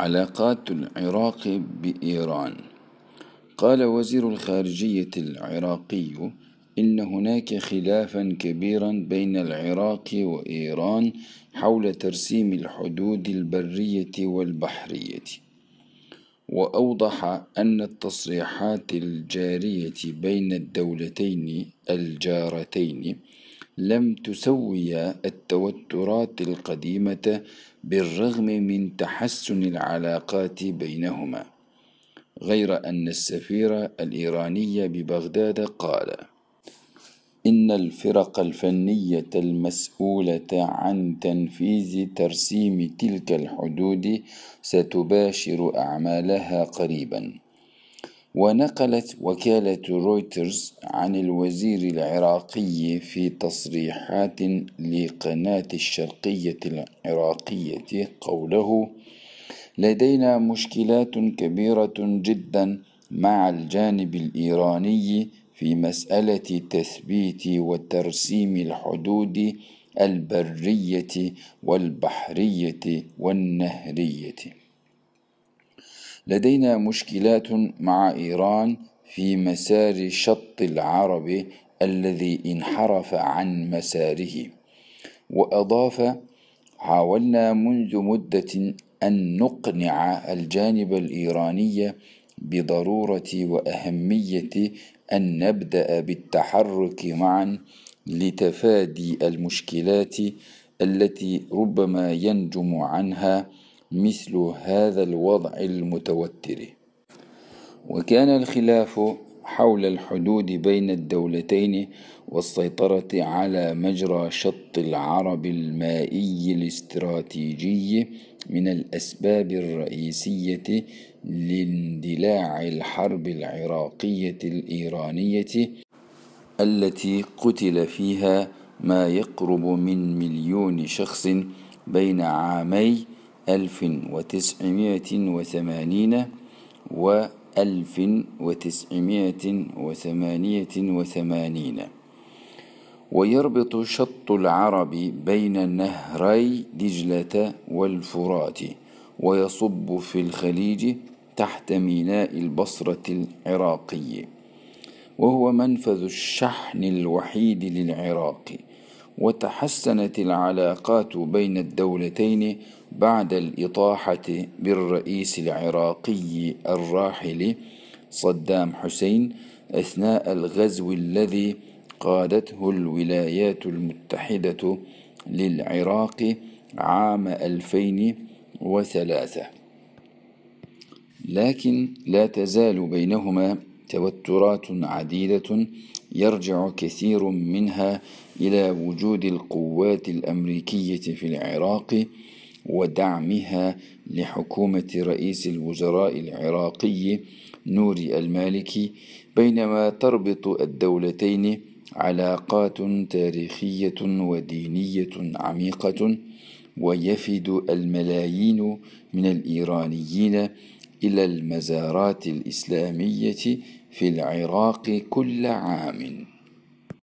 علاقات العراق بإيران. قال وزير الخارجية العراقي إن هناك خلافا كبيرا بين العراق وإيران حول ترسيم الحدود البرية والبحرية. وأوضح أن التصريحات الجارية بين الدولتين الجارتين لم تسوي التوترات القديمة بالرغم من تحسن العلاقات بينهما غير أن السفير الإيراني ببغداد قال إن الفرق الفنية المسؤولة عن تنفيذ ترسيم تلك الحدود ستباشر أعمالها قريبا. ونقلت وكالة رويترز عن الوزير العراقي في تصريحات لقناة الشرقية العراقية قوله لدينا مشكلات كبيرة جدا مع الجانب الإيراني في مسألة تثبيت وترسيم الحدود البرية والبحرية والنهرية. لدينا مشكلات مع إيران في مسار شط العرب الذي انحرف عن مساره. وأضاف حاولنا منذ مدة أن نقنع الجانب الإيراني بضرورة وأهمية أن نبدأ بالتحرك معا لتفادي المشكلات التي ربما ينجم عنها مثل هذا الوضع المتوتر. وكان الخلاف حول الحدود بين الدولتين والسيطرة على مجرى شط العرب المائي الاستراتيجي من الأسباب الرئيسية لاندلاع الحرب العراقية الإيرانية التي قتل فيها ما يقرب من مليون شخص بين عامي ألف وتسعمائة وثمانين وألف وتسعمائة وثمانية وثمانين. ويربط شط العرب بين نهري دجلة والفرات ويصب في الخليج تحت ميناء البصرة العراقي وهو منفذ الشحن الوحيد للعراق. وتحسنت العلاقات بين الدولتين بعد الإطاحة بالرئيس العراقي الراحل صدام حسين أثناء الغزو الذي قادته الولايات المتحدة للعراق عام 2003 لكن لا تزال بينهما توترات عديدة يرجع كثير منها إلى وجود القوات الأمريكية في العراق ودعمها لحكومة رئيس الوزراء العراقي نوري المالكي بينما تربط الدولتين علاقات تاريخية ودينية عميقة ويفد الملايين من الإيرانيين إلى المزارات الإسلامية في العراق كل عام.